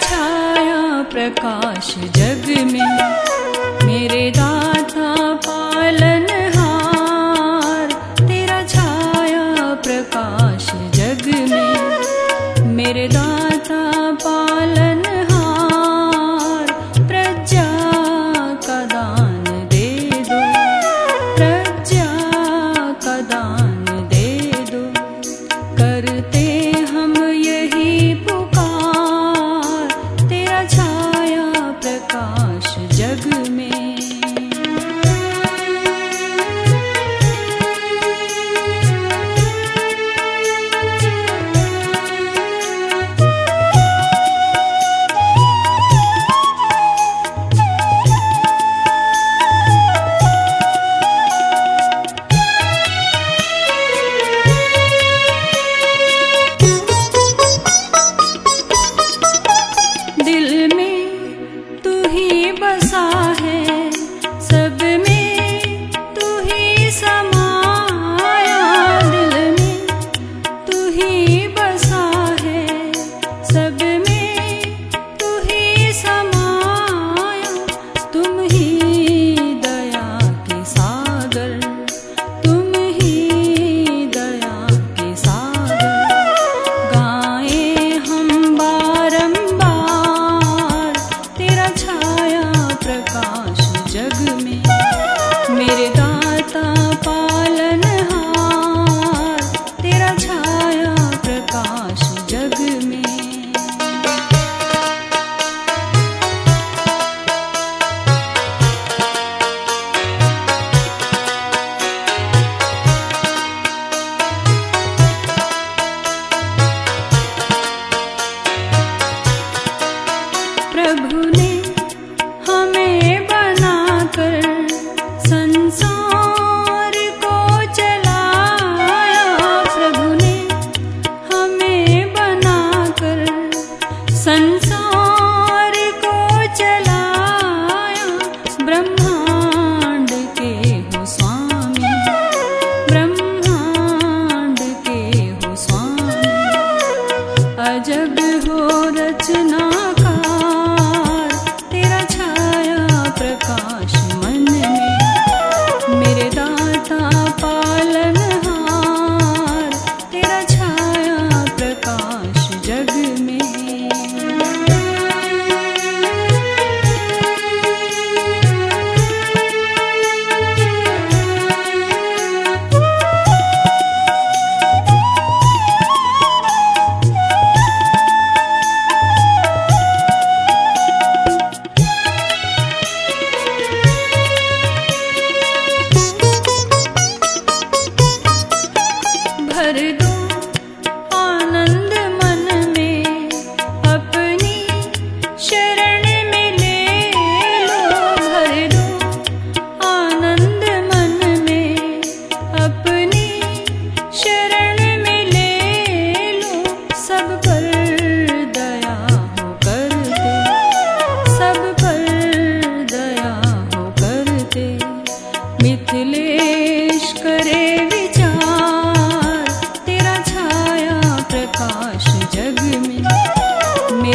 छाया प्रकाश जग में। ही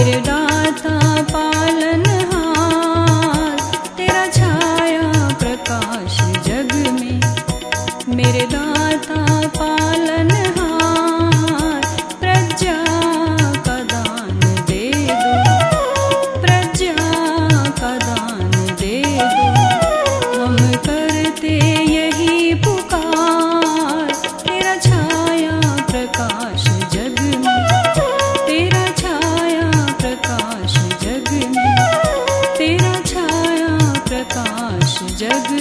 मेरे दाता gecedir